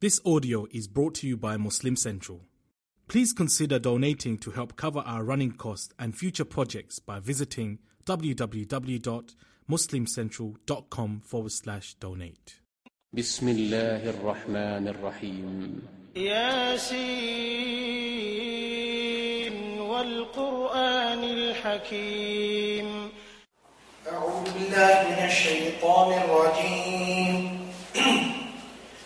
This audio is brought to you by Muslim Central. Please consider donating to help cover our running costs and future projects by visiting www.muslimcentral.com forward slash donate. بسم الله الرحمن الرحيم ياسين والقرآن الحكيم أعوذ بالله من الشيطان الرجيم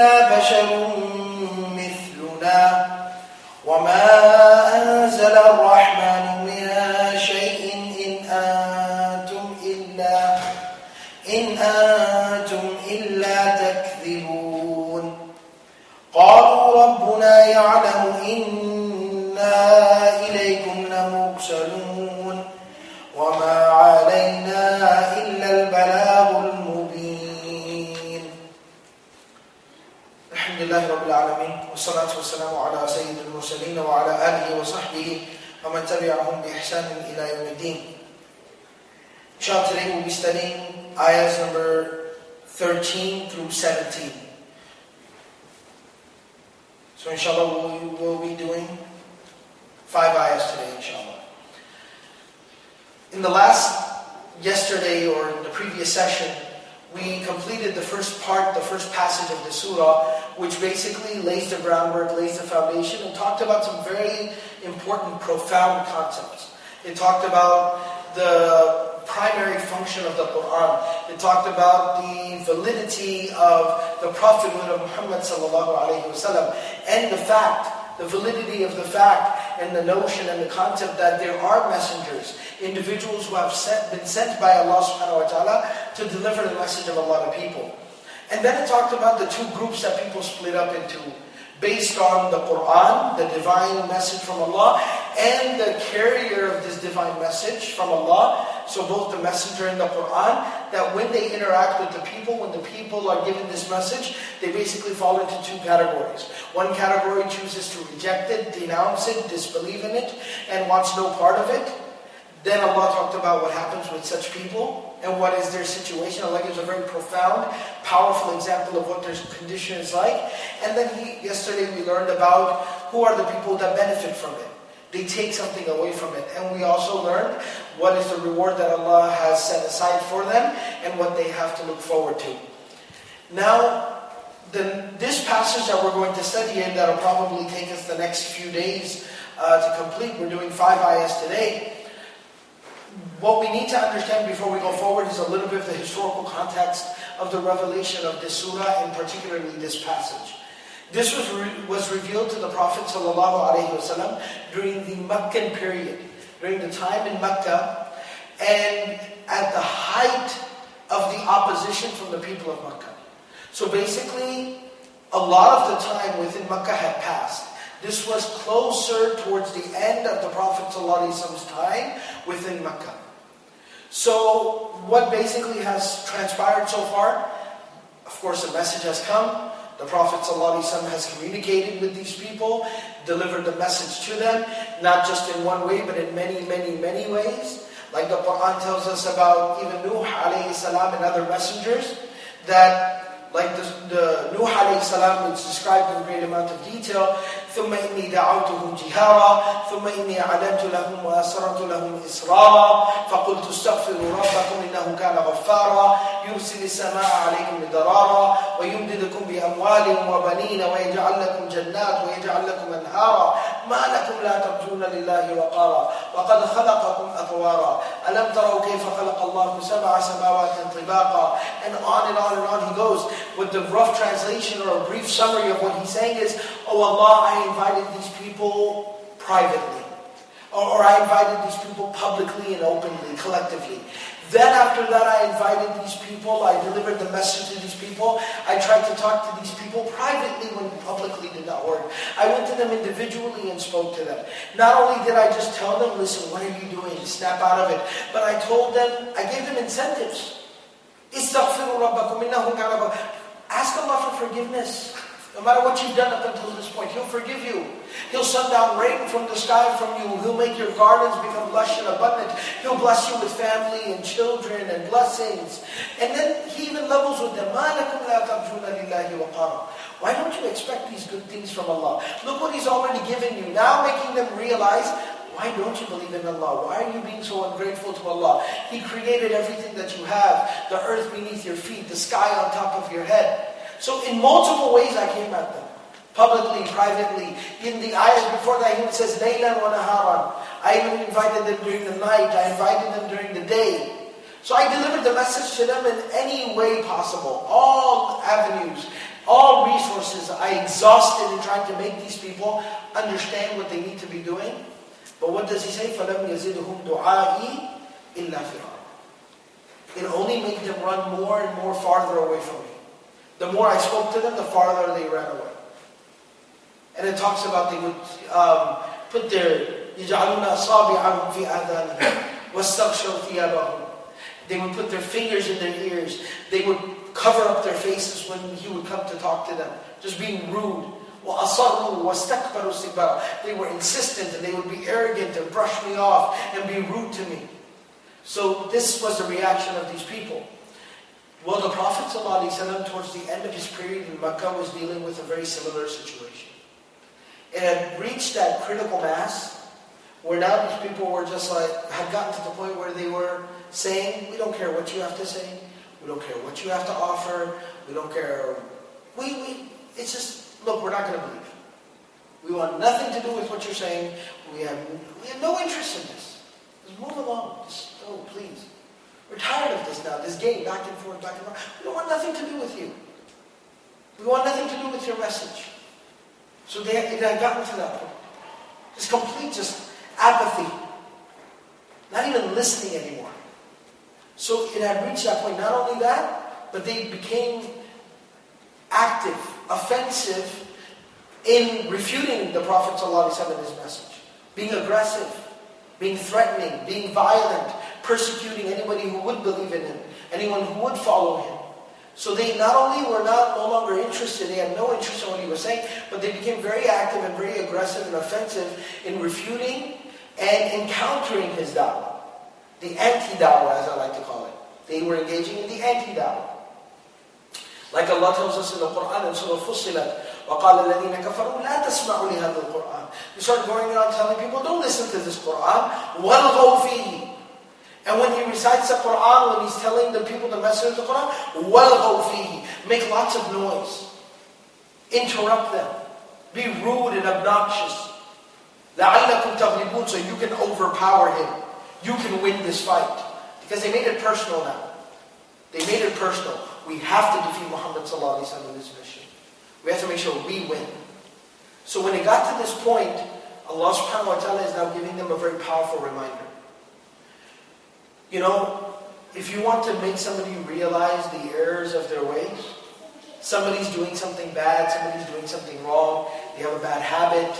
إلا بشر المرسلين وعلى آله وصحبه ومن تبعهم بإحسان إلى يوم الدين Inshallah, today we'll be studying ayahs number 13 through 17. So inshallah, we will be doing five ayahs today, inshallah. In the last, yesterday or in the previous session, we completed the first part, the first passage of the surah, which basically lays the groundwork, lays the foundation, and talked about some very important, profound concepts. It talked about the primary function of the Quran. It talked about the validity of the prophethood of Muhammad wasallam, and the fact, the validity of the fact, and the notion and the concept that there are messengers, individuals who have sent, been sent by Allah subhanahu wa ta'ala to deliver the message of Allah to people. And then it talked about the two groups that people split up into based on the Quran, the divine message from Allah, and the carrier of this divine message from Allah. So both the messenger and the Quran, that when they interact with the people, when the people are given this message, they basically fall into two categories. One category chooses to reject it, denounce it, disbelieve in it, and wants no part of it. Then Allah talked about what happens with such people and what is their situation. Allah gives a very profound, powerful example of what their condition is like. And then he, yesterday we learned about who are the people that benefit from it. They take something away from it. And we also learned what is the reward that Allah has set aside for them and what they have to look forward to. Now, the, this passage that we're going to study in, that'll probably take us the next few days uh, to complete. We're doing five ayahs today. What we need to understand before we go forward is a little bit of the historical context of the revelation of this surah, and particularly this passage. This was, re- was revealed to the Prophet ﷺ during the Meccan period, during the time in Mecca, and at the height of the opposition from the people of Mecca. So basically, a lot of the time within Mecca had passed. This was closer towards the end of the Prophet ﷺ's time within Mecca. So, what basically has transpired so far? Of course, a message has come. The Prophet has communicated with these people, delivered the message to them, not just in one way, but in many, many, many ways. Like the Quran tells us about even Nuh salam and other messengers, that like the, the Nuh alayhi salam is described in great amount of detail, ثم إني دعوتهم جهارا ثم إني أعلنت لهم وأسررت لهم إسرارا فقلت استغفروا ربكم إنه كان غفارا يرسل السماء عليكم مدرارا ويمددكم بأموال وبنين ويجعل لكم جنات ويجعل لكم أنهارا. ما لكم لا ترجون لله وقارا وقد خلقكم أطوارا. ألم تروا كيف خلق الله سبع سماوات طباقا؟ And on and on and on he goes. With the rough translation or a brief summary of what he's saying is oh Allah I I invited these people privately, or I invited these people publicly and openly, collectively. Then after that, I invited these people, I delivered the message to these people. I tried to talk to these people privately when publicly did not work. I went to them individually and spoke to them. Not only did I just tell them, listen, what are you doing? Snap out of it. But I told them, I gave them incentives. Ask Allah for forgiveness. No matter what you've done up until this point, He'll forgive you. He'll send down rain from the sky from you. He'll make your gardens become lush and abundant. He'll bless you with family and children and blessings. And then He even levels with them. Why don't you expect these good things from Allah? Look what He's already given you. Now making them realize, why don't you believe in Allah? Why are you being so ungrateful to Allah? He created everything that you have, the earth beneath your feet, the sky on top of your head. So in multiple ways I came at them. Publicly, privately. In the ayahs before that, he says, Laylan wa naharan. I even invited them during the night. I invited them during the day. So I delivered the message to them in any way possible. All avenues, all resources I exhausted in trying to make these people understand what they need to be doing. But what does he say? فَلَمْ يَزِدْهُمْ دُعَائِي إِلَّا فِرَارًا It only made them run more and more farther away from me. The more I spoke to them, the farther they ran away. And it talks about they would um, put their يَجْعَلُونَ أَصَابِعَهُمْ فِي آذَانِهِمْ وَاسْتَغْشَوْا ثِيَابَهُمْ They would put their fingers in their ears. They would cover up their faces when he would come to talk to them. Just being rude. وَأَصَرُّوا وَاسْتَكْبَرُوا اسْتِكْبَارًا They were insistent and they would be arrogant and brush me off and be rude to me. So this was the reaction of these people. Well, the Prophet ﷺ, towards the end of his period in Mecca, was dealing with a very similar situation. It had reached that critical mass where now these people were just like, had gotten to the point where they were saying, we don't care what you have to say, we don't care what you have to offer, we don't care, we, we, it's just, look, we're not going to believe. We want nothing to do with what you're saying, we have, we have no interest in this. Just move along, just, oh, please. We're tired of this now, this game, back and forth, back and forth. We don't want nothing to do with you. We want nothing to do with your message. So they, had gotten to that point. This complete just apathy. Not even listening anymore. So it had reached that point. Not only that, but they became active, offensive in refuting the Prophet ﷺ and his message. Being aggressive, being threatening, being violent, persecuting anybody who would believe in him, anyone who would follow him. So they not only were not no longer interested, they had no interest in what he was saying, but they became very active and very aggressive and offensive in refuting and encountering his da'wah. The anti-da'wah, as I like to call it. They were engaging in the anti-da'wah. Like Allah tells us in the Quran in Surah Fussilat, وَقَالَ الَّذِينَ كَفَرُوا لَا تَسْمَعُوا لِهَذَا الْقُرْآنِ They start going around telling people, don't listen to this Quran. وَالْغَوْ فِيهِ and when he recites the Quran, when he's telling the people the message of the Quran, وَالْغَوْ فِيهِ Make lots of noise. Interrupt them. Be rude and obnoxious. لَعَلَّكُمْ تَغْلِبُونَ So you can overpower him. You can win this fight. Because they made it personal now. They made it personal. We have to defeat Muhammad sallallahu alaihi wasallam in this mission. We have to make sure we win. So when it got to this point, Allah subhanahu wa ta'ala is now giving them a very powerful reminder. You know, if you want to make somebody realize the errors of their ways, somebody's doing something bad, somebody's doing something wrong, they have a bad habit,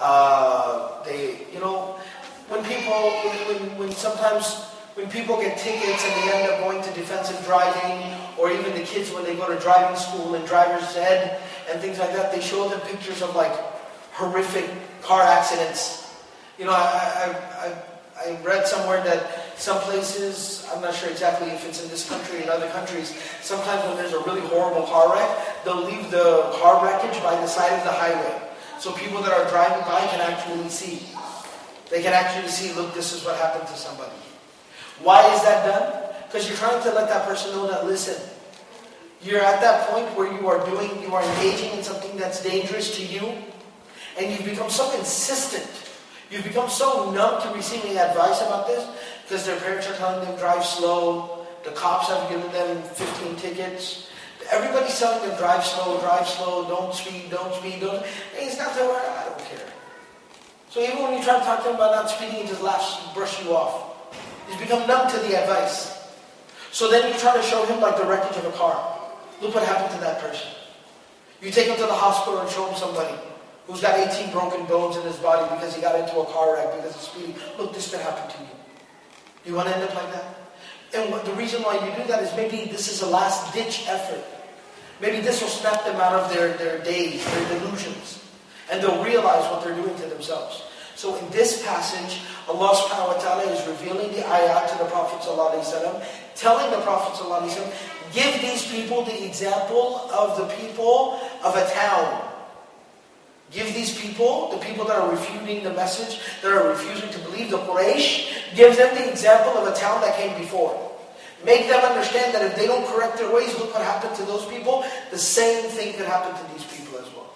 uh, they, you know, when people, when, when, when sometimes when people get tickets and they end up going to defensive driving, or even the kids when they go to driving school and driver's ed and things like that, they show them pictures of like horrific car accidents. You know, I, I, I I read somewhere that some places, I'm not sure exactly if it's in this country or in other countries, sometimes when there's a really horrible car wreck, they'll leave the car wreckage by the side of the highway. So people that are driving by can actually see. They can actually see, look, this is what happened to somebody. Why is that done? Because you're trying to let that person know that, listen, you're at that point where you are doing, you are engaging in something that's dangerous to you, and you've become so insistent You've become so numb to receiving advice about this because their parents are telling them drive slow. The cops have given them 15 tickets. Everybody's telling them drive slow, drive slow, don't speed, don't speed, don't. And he's not there. I don't care. So even when you try to talk to him about not speeding, he just laughs, brush you off. He's become numb to the advice. So then you try to show him like the wreckage of a car. Look what happened to that person. You take him to the hospital and show him somebody who's got 18 broken bones in his body because he got into a car wreck because of speeding. Look, this could happen to you. You want to end up like that? And the reason why you do that is maybe this is a last ditch effort. Maybe this will snap them out of their, their days, their delusions. And they'll realize what they're doing to themselves. So in this passage, Allah subhanahu wa ta'ala is revealing the ayat to the Prophet telling the Prophet give these people the example of the people of a town Give these people, the people that are refuting the message, that are refusing to believe the Quraysh, give them the example of a town that came before. Make them understand that if they don't correct their ways, look what happened to those people. The same thing could happen to these people as well.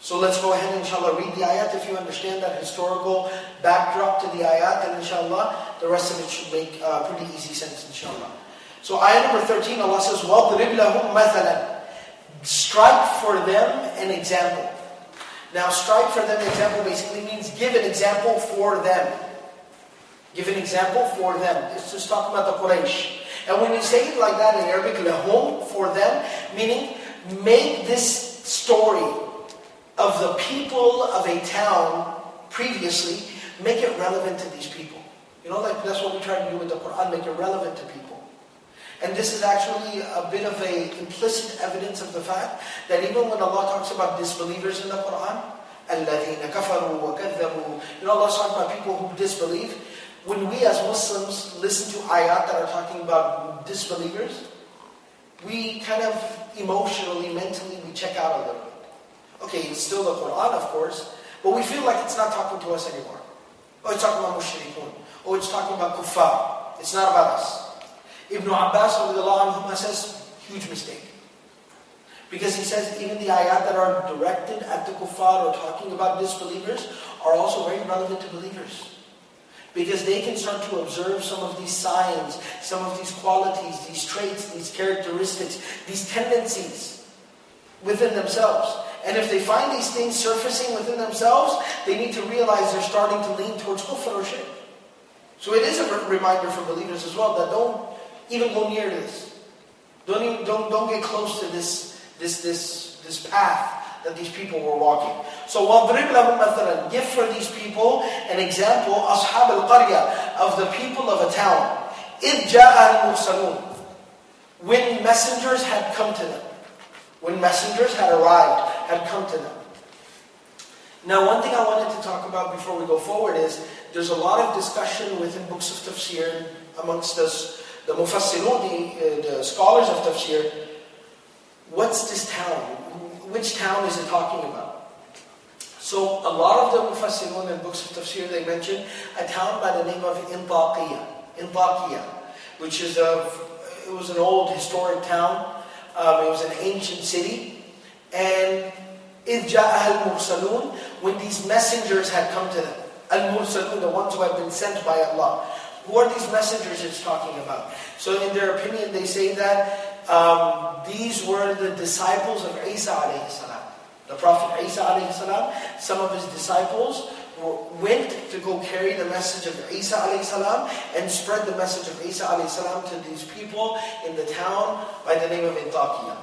So let's go ahead and inshallah read the ayat. If you understand that historical backdrop to the ayat, then inshallah the rest of it should make uh, pretty easy sense inshallah. So ayat number 13, Allah says, وَضْرِبْ لَهُمْ مَثَلًا Strike for them an example. Now strike for them example basically means give an example for them. Give an example for them. It's just talking about the Quraysh. And when you say it like that in Arabic, lahum, for them, meaning make this story of the people of a town previously, make it relevant to these people. You know, like that's what we try to do with the Quran, make it relevant to people. And this is actually a bit of a implicit evidence of the fact that even when Allah talks about disbelievers in the Quran, الَّذِينَ كَفَرُوا وَكَذَّبُوا You know, Allah's talking about people who disbelieve. When we as Muslims listen to ayat that are talking about disbelievers, we kind of emotionally, mentally, we check out a little bit. Okay, it's still the Quran, of course, but we feel like it's not talking to us anymore. Oh, it's talking about mushrikun. Oh, it's talking about kuffar. It's not about us. Ibn Abbas anhu says, huge mistake. Because he says even the ayat that are directed at the kuffar or talking about disbelievers are also very relevant to believers. Because they can start to observe some of these signs, some of these qualities, these traits, these characteristics, these tendencies within themselves. And if they find these things surfacing within themselves, they need to realize they're starting to lean towards kufr or shirk. So it is a reminder for believers as well that don't even go near this. Don't even, don't don't get close to this this this this path that these people were walking. So وَضْرِبْ لَهُمْ مَثَلًا Give for these people an example, أصحاب القرية, of the people of a town. إِذْ جَاءَ الْمُرْسَلُونَ When messengers had come to them. When messengers had arrived, had come to them. Now one thing I wanted to talk about before we go forward is, there's a lot of discussion within books of tafsir amongst us, the mufassirun, the, uh, the scholars of tafsir, what's this town? which town is it talking about? So a lot of the Mufassirun and books of tafsir, they mention a town by the name of Intaqiyah, Intaqiyah, which is a, it was an old historic town. Um, it was an ancient city. And إِذْ جَاءَهَا الْمُرْسَلُونَ When these messengers had come to them. Al-Mursalun, the ones who have been sent by Allah. Who are these messengers it's talking about? So in their opinion, they say that um, these were the disciples of Isa alayhi salam. The Prophet Isa alayhi salam, some of his disciples went to go carry the message of Isa alayhi salam and spread the message of Isa alayhi salam to these people in the town by the name of Intaqiyah.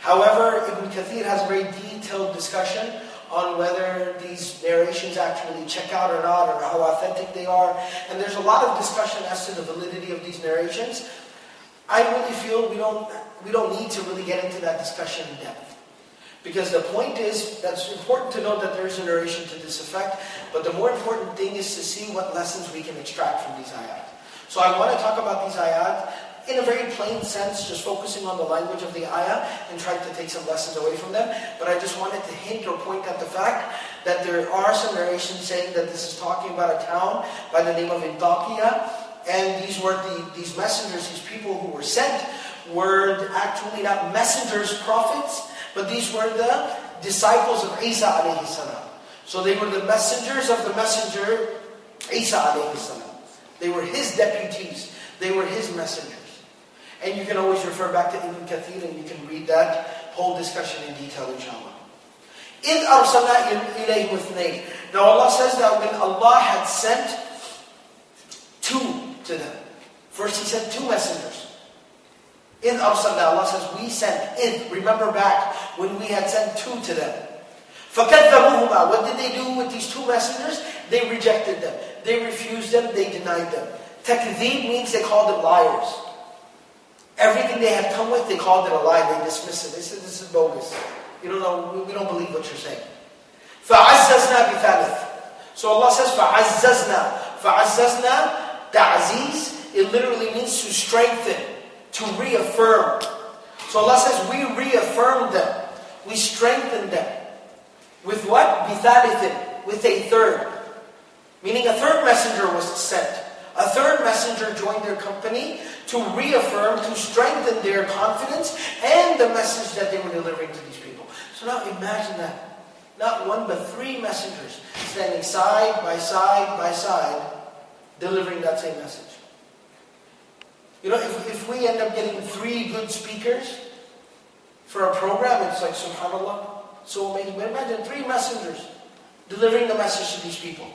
However, Ibn Kathir has a very detailed discussion on whether these narrations actually check out or not, or how authentic they are. And there's a lot of discussion as to the validity of these narrations. I really feel we don't, we don't need to really get into that discussion in depth. Because the point is, that's important to note that there is a narration to this effect, but the more important thing is to see what lessons we can extract from these ayat. So I want to talk about these ayat in a very plain sense, just focusing on the language of the ayah and trying to take some lessons away from them. But I just wanted to hint or point at the fact that there are some narrations saying that this is talking about a town by the name of Intaqiyah, and these were the, these messengers, these people who were sent, were actually not messengers, prophets, but these were the disciples of Isa alayhi salam. So they were the messengers of the messenger Isa alayhi salam. They were his deputies. They were his messengers. And you can always refer back to Ibn Kathir and you can read that whole discussion in detail, inshallah. إِذْ أَرْسَلْنَا إِلَيْهِ وِثْنَيْنِ Now Allah says that when Allah had sent two to them. First he sent two messengers. In Arsalna, Allah says, we sent in. Remember back when we had sent two to them. فَكَذَّبُوهُمَا What did they do with these two messengers? They rejected them. They refused them. They denied them. Takdhib means they called them liars. Everything they had come with, they called it a lie. They dismissed it. They said, this is bogus. You don't know, we don't believe what you're saying. فَعَزَّزْنَا بِثَالِث So Allah says, فَعَزَّزْنَا فَعَزَّزْنَا Ta'aziz, it literally means to strengthen, to reaffirm. So Allah says, we reaffirmed them. We strengthened them. With what? بِثَالِثٍ With a third. Meaning a third messenger was sent. A third messenger joined their company to reaffirm, to strengthen their confidence and the message that they were delivering to these people. So now imagine that. Not one but three messengers standing side by side by side delivering that same message. You know, if, if we end up getting three good speakers for a program, it's like subhanAllah, so amazing. But imagine three messengers delivering the message to these people.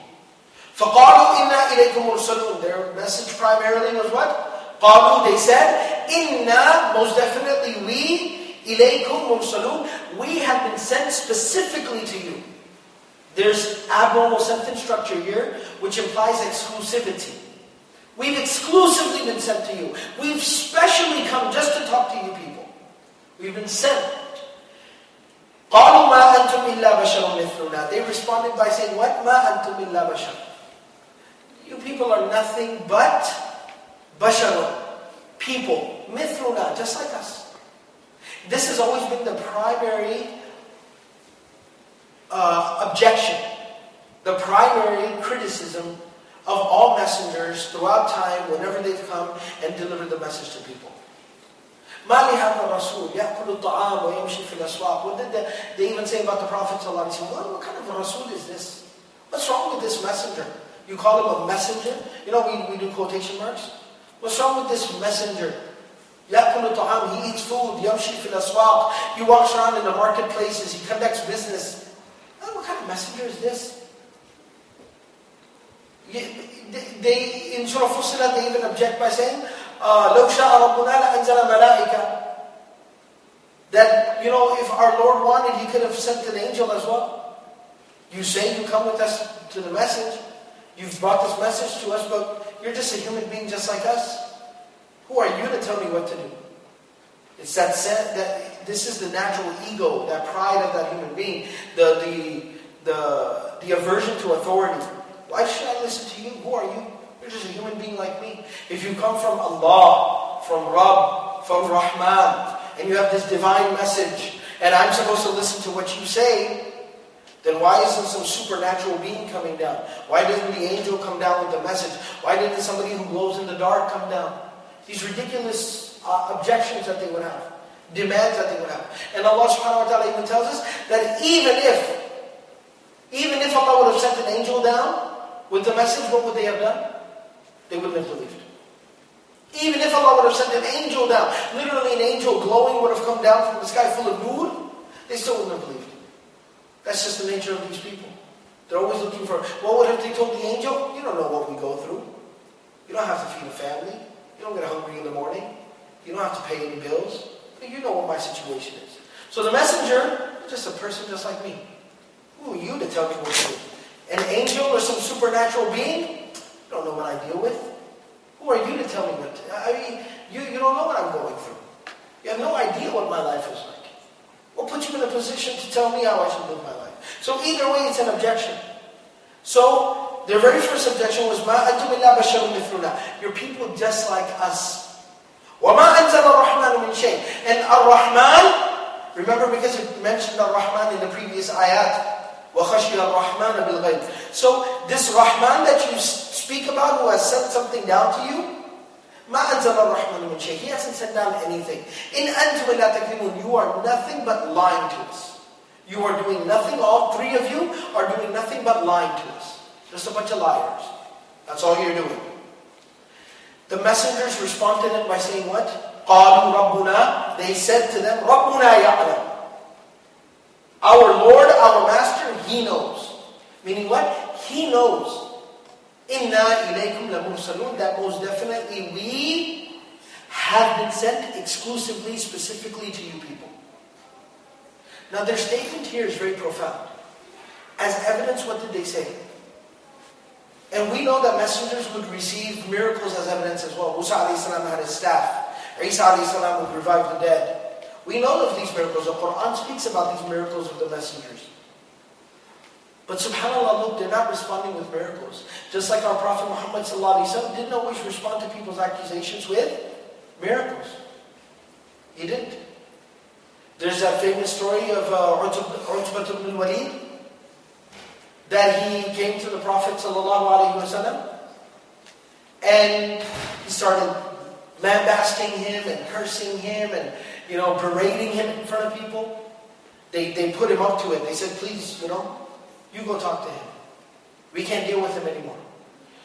فَقَالُوا إِنَّا إِلَيْكُمْ مُرْسَلُونَ Their message primarily was what? قَالُوا, they said, إِنَّا, most definitely we, إِلَيْكُمْ مُرْسَلُونَ We have been sent specifically to you. There's abnormal sentence structure here, which implies exclusivity. We've exclusively been sent to you. We've specially come just to talk to you people. We've been sent. قَالُوا مَا أَنْتُمْ إِلَّا بَشَرٌ مِثْلُنَا They responded by saying, what? مَا أَنْتُمْ إِلَّا بَشَرٌ you people are nothing but basharun, people, mithluna, just like us. This has always been the primary uh, objection, the primary criticism of all messengers throughout time, whenever they've come and delivered the message to people. What did they, they even say about the Prophet What, what kind of a Rasul is this? What's wrong with this messenger? You call him a messenger? You know, we, we do quotation marks. What's wrong with this messenger? يَأْكُلُ طَعَامِ He eats food. يَمْشِي فِي الْأَسْوَاقِ He walks around in the marketplaces. He conducts business. What kind of messenger is this? They, in Surah Fussilat, they even object by saying, لَوْ شَاءَ رَبُّنَا لَأَنزَلَ مَلَائِكَ That, you know, if our Lord wanted, He could have sent an angel as well. You say you come with us to the message. You've brought this message to us, but you're just a human being just like us. Who are you to tell me what to do? It's that that this is the natural ego, that pride of that human being, the the the the aversion to authority. Why should I listen to you? Who are you? You're just a human being like me. If you come from Allah, from Rabb, from Rahman, and you have this divine message, and I'm supposed to listen to what you say, then why isn't some supernatural being coming down? Why didn't the angel come down with the message? Why didn't somebody who glows in the dark come down? These ridiculous uh, objections that they would have, demands that they would have. And Allah subhanahu wa ta'ala even tells us that even if, even if Allah would have sent an angel down with the message, what would they have done? They wouldn't have believed. Even if Allah would have sent an angel down, literally an angel glowing would have come down from the sky full of nur, they still wouldn't have believed. That's just the nature of these people. They're always looking for, what would have they told the angel? You don't know what we go through. You don't have to feed a family. You don't get hungry in the morning. You don't have to pay any bills. You know what my situation is. So the messenger just a person just like me. Who are you to tell me what to do? An angel or some supernatural being? You don't know what I deal with. Who are you to tell me what to, I mean, you, you don't know what I'm going through. You have no idea what my life is like What put you in a position to tell me how I should live my life? So either way, it's an objection. So their very first objection was, "Ma antum illa basharun mithluna." You're people just like us. وَمَا أَنزَلَ الرَّحْمَنُ مِنْ شَيْءٍ And Ar-Rahman, remember because it mentioned Ar-Rahman in the previous ayat, وَخَشِيَ الرَّحْمَنَ بِالْغَيْبِ So this Rahman that you speak about who has sent something down to you, ما أنزل الرحمن من شيء. He hasn't sent down anything. In أنتم إلا تكذبون. You are nothing but lying to us. You are doing nothing. All three of you are doing nothing but lying to us. Just a bunch of liars. That's all you're doing. The messengers responded it by saying what? قالوا ربنا. They said to them, ربنا يعلم. Our Lord, our Master, He knows. Meaning what? He knows. Inna ilaykum lamursalun, that most definitely we have been sent exclusively, specifically to you people. Now their statement here is very profound. As evidence, what did they say? And we know that messengers would receive miracles as evidence as well. Musa salam had his staff. Isa salam would revive the dead. We know of these miracles. The Quran speaks about these miracles of the messengers. But subhanAllah, look, they're not responding with miracles. Just like our Prophet Muhammad didn't always respond to people's accusations with miracles. He didn't. There's that famous story of uh, Utbah ibn Walid that he came to the Prophet wasallam and he started lambasting him and cursing him and you know berating him in front of people. They, they put him up to it. They said, please, you know, you go talk to him. We can't deal with him anymore.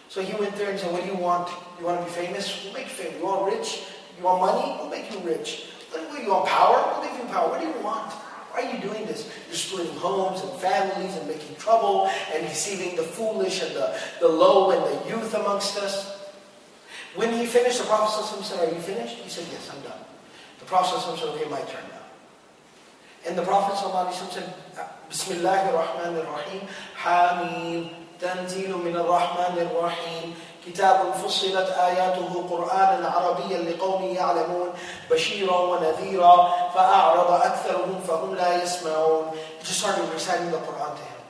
So he went there and said, what do you want? You want to be famous? We'll make you famous. You want rich? You want money? We'll make you rich. You want? Power? We'll give you power. What do you want? Why are you doing this? You're splitting homes and families and making trouble and deceiving the foolish and the, the low and the youth amongst us. When he finished, the Prophet said, Are you finished? He said, Yes, I'm done. The Prophet said, Okay, my turn now. And the Prophet said, Bismillah ar-Rahman ar-Rahim, Hamim, تنزيل من الرحمن الرحيم كتاب فصلت آياته قرآنا عربيا لقوم يعلمون بشيرا ونذيرا فأعرض أكثرهم فهم لا يسمعون He just started reciting the Quran to him.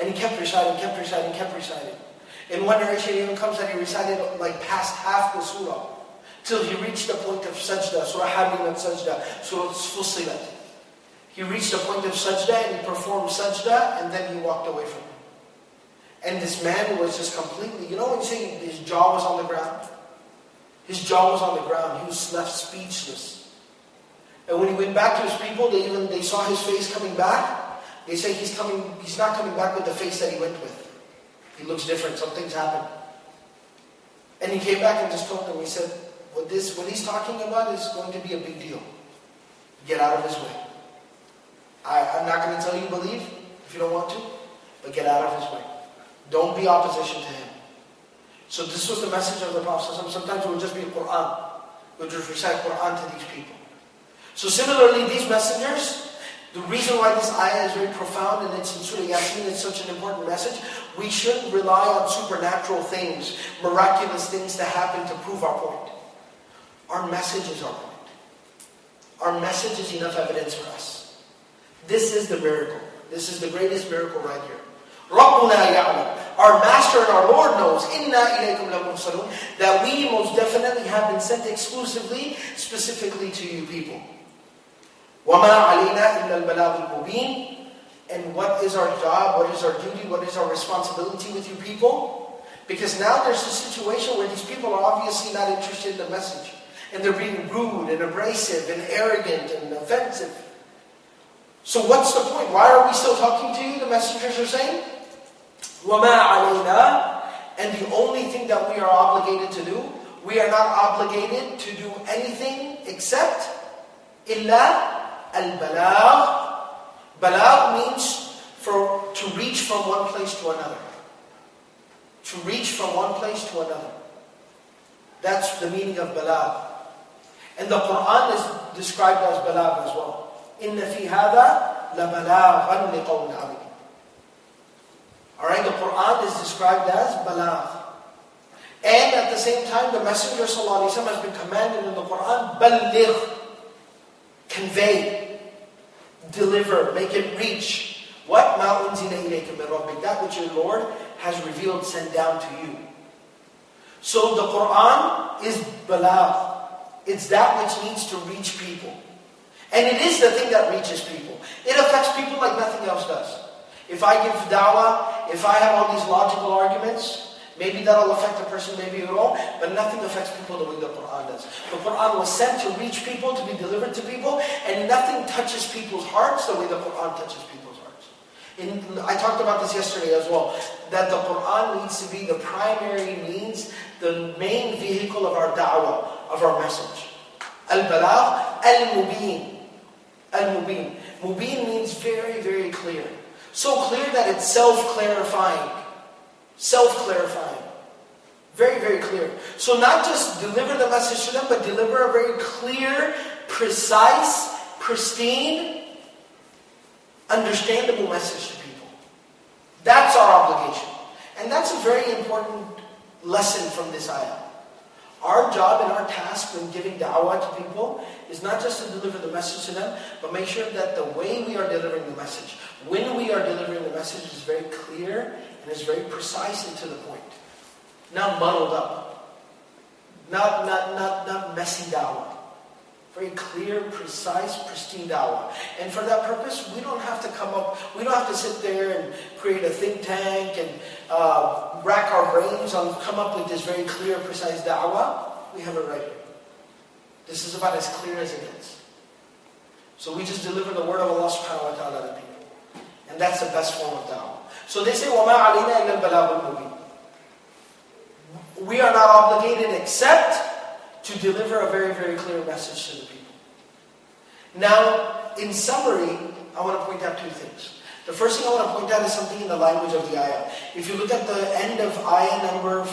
And he kept reciting, kept reciting, kept reciting. In one narration, it even comes that he recited like past half the surah. Till he reached the point of sajda, surah Hamim and sajda, surah Fussilat. He reached a point of sajda and he performed sajda and then he walked away from it. And this man was just completely, you know when you say his jaw was on the ground? His jaw was on the ground. He was left speechless. And when he went back to his people, they even they saw his face coming back. They say he's coming, he's not coming back with the face that he went with. He looks different, something's happened. And he came back and just told them, he said, what this what he's talking about is going to be a big deal. Get out of his way. I, I'm not going to tell you believe if you don't want to, but get out of his way. Don't be opposition to him. So this was the message of the Prophet. Sometimes it would just be Quran. We would just recite Quran to these people. So similarly, these messengers, the reason why this ayah is very profound and it's in Surah Yasin, it's such an important message, we shouldn't rely on supernatural things, miraculous things to happen to prove our point. Our message is our point. Our message is enough evidence for us. This is the miracle. This is the greatest miracle right here. رَبُّنَا يَعْلَمُ Our Master and our Lord knows إِنَّا إِلَيْكُمْ لَمُرْسَلُونَ That we most definitely have been sent exclusively, specifically to you people. وَمَا عَلَيْنَا إِلَّا الْبَلَاغُ الْمُبِينَ And what is our job, what is our duty, what is our responsibility with you people? Because now there's a situation where these people are obviously not interested in the message. And they're being rude and abrasive and arrogant and offensive. So what's the point? Why are we still talking to you? The messengers are saying. وَمَا عَلَيْنَا And the only thing that we are obligated to do, we are not obligated to do anything except إِلَّا الْبَلَاغ Balagh means for to reach from one place to another. To reach from one place to another. That's the meaning of balagh. And the Quran is described as balagh as well. إِنَّ فِي هَذَا لَبَلَاغًا لِقَوْمٍ عَظِيمٍ Alright, the Quran is described as balagh. And at the same time, the Messenger ﷺ has been commanded in the Quran, baligh, convey, deliver, make it reach. What? مَا أُنزِلَ إِلَيْكَ مِنْ رَبِّكَ That which your Lord has revealed, sent down to you. So the Quran is balagh. It's that which needs to reach people. And it is the thing that reaches people. It affects people like nothing else does. If I give dawah, if I have all these logical arguments, maybe that'll affect a person, maybe it won't, but nothing affects people the way the Quran does. The Quran was sent to reach people, to be delivered to people, and nothing touches people's hearts the way the Quran touches people's hearts. In, I talked about this yesterday as well, that the Quran needs to be the primary means, the main vehicle of our da'wah, of our message. Al-balagh, al-mubin. Al-mubin. Mubin means very, very clear. So clear that it's self-clarifying. Self-clarifying. Very, very clear. So not just deliver the message to them, but deliver a very clear, precise, pristine, understandable message to people. That's our obligation. And that's a very important lesson from this ayah. Our job and our task when giving da'wah to people is not just to deliver the message to them, but make sure that the way we are delivering the message, when we are delivering the message is very clear and is very precise and to the point. Not muddled up. Not, not, not, not messy da'wah. Very clear, precise, pristine da'wah. And for that purpose, we don't have to come up, we don't have to sit there and create a think tank and uh, rack our brains on come up with this very clear, precise da'wah. We have it right here. This is about as clear as it gets. So we just deliver the word of Allah subhanahu wa ta'ala to people. And that's the best form of da'wah. So they say, وَمَا عَلَيْنَا إِلَّا الْبَلَاغُ الْمُبِينَ We are not obligated except to deliver a very, very clear message to the people. Now, in summary, I want to point out two things. The first thing I want to point out is something in the language of the ayah. If you look at the end of ayah number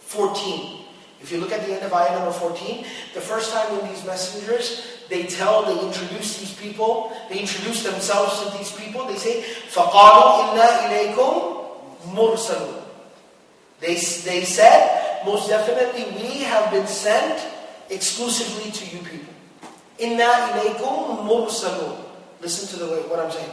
14, if you look at the end of ayah number 14, the first time when these messengers, they tell, they introduce these people, they introduce themselves to these people, they say, فَقَالُوا إِنَّا إِلَيْكُمْ مُرْسَلُونَ they, they said, most definitely we have been sent exclusively to you people. Inna ilaykum mursalun. Listen to the way, what I'm saying.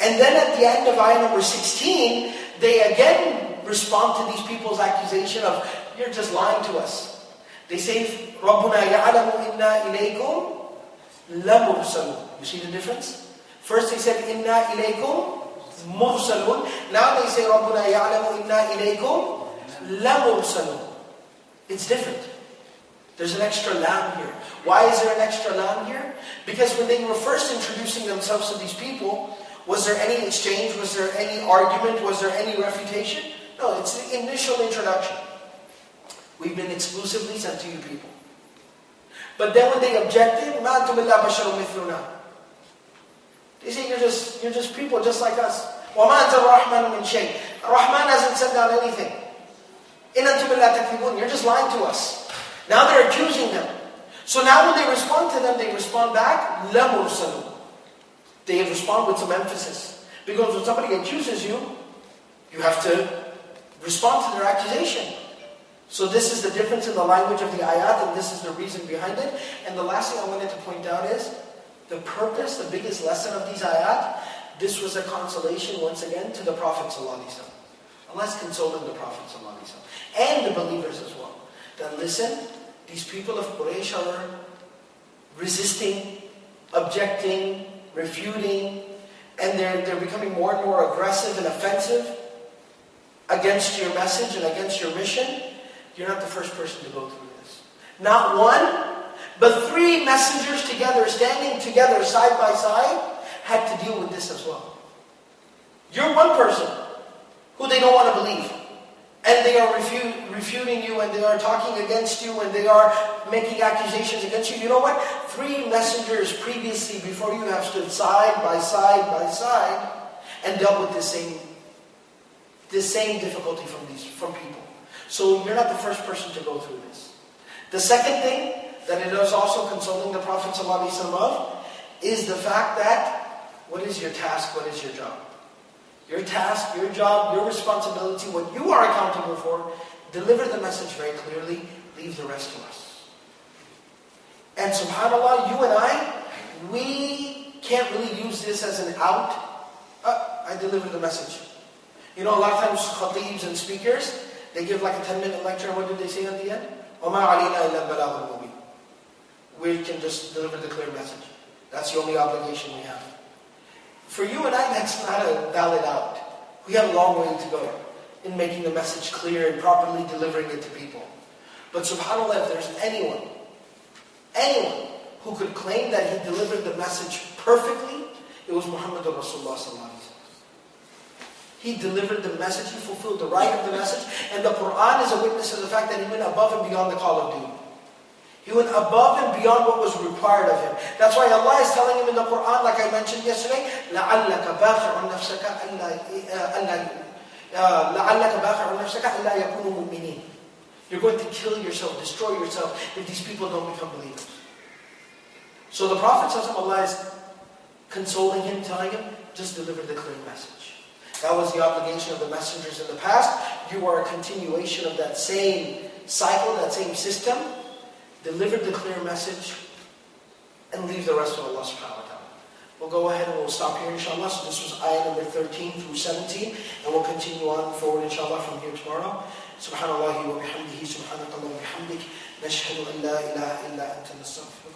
And then at the end of ayah number 16, they again respond to these people's accusation of, you're just lying to us. They say, رَبُّنَا يَعْلَمُ إِنَّا إِلَيْكُمْ لَمُرْسَلُونَ You see the difference? First they said, إِنَّا إِلَيْكُمْ مُرْسَلُونَ Now they say, رَبُّنَا يَعْلَمُ إِنَّا إِلَيْكُمْ لَمُرْسَلُونَ It's different. There's an extra lam here. Why is there an extra lam here? Because when they were first introducing themselves to these people, was there any exchange? Was there any argument? Was there any refutation? No, it's the initial introduction. We've been exclusively sent to you people. But then when they objected, مَا أَنْتُمْ إِلَّا بَشَرٌ مِثْلُنَا They say, you're just, you're just people just like us. وَمَا أَنْتَ الرَّحْمَنُ مِنْ شَيْءٍ Rahman hasn't sent down anything. إِنْ أَنْتُمْ إِلَّا تَكْذِبُونَ You're just lying to us. Now they're accusing them. So now when they respond to them, they respond back, لَمُرْسَلُونَ They respond with some emphasis. Because when somebody accuses you, you have to respond to their accusation. So this is the difference in the language of the ayat, and this is the reason behind it. And the last thing I wanted to point out is the purpose, the biggest lesson of these ayat. This was a consolation once again to the Prophet ﷺ. Allah's consoling the Prophet and the believers as well. Then listen, these people of Quraysh are resisting, objecting, refuting, and they're, they're becoming more and more aggressive and offensive against your message and against your mission. You're not the first person to go through this. Not one, but three messengers together, standing together side by side, had to deal with this as well. You're one person who they don't want to believe. And they are refu- refuting you and they are talking against you and they are making accusations against you. You know what? Three messengers previously before you have stood side by side by side and dealt with the same, the same difficulty from these from people. So you're not the first person to go through this. The second thing that it is also consoling the Prophet of is the fact that what is your task, what is your job? Your task, your job, your responsibility, what you are accountable for, deliver the message very clearly, leave the rest to us. And subhanAllah, you and I, we can't really use this as an out. Uh, I delivered the message. You know, a lot of times khatibs and speakers, they give like a 10 minute lecture, what do they say at the end? We can just deliver the clear message. That's the only obligation we have. For you and I, that's not a valid out. We have a long way to go in making the message clear and properly delivering it to people. But subhanAllah, if there's anyone, anyone who could claim that he delivered the message perfectly, it was Muhammad Rasulullah He delivered the message, he fulfilled the right of the message, and the Quran is a witness of the fact that he went above and beyond the call of duty. He went above and beyond what was required of him. That's why Allah is telling him in the Quran, like I mentioned yesterday, لَعَلَّكَ بَاخِعٌ نَفْسَكَ لَعَلَّكَ بَاخِعٌ نَفْسَكَ أَلَّا يَكُونُوا مُؤْمِنِينَ You're going to kill yourself, destroy yourself if these people don't become believers. So the Prophet Allah is consoling him, telling him, just deliver the clear message. That was the obligation of the messengers in the past. You are a continuation of that same cycle, that same system. Deliver the clear message and leave the rest of Allah subhanahu wa ta'ala. We'll go ahead and we'll stop here inshallah. So this was ayah number 13 through 17 and we'll continue on forward inshallah from here tomorrow. سبحان الله وبحمده سبحانك اللهم وبحمدك نشهد أن لا إله إلا أنت نستغفرك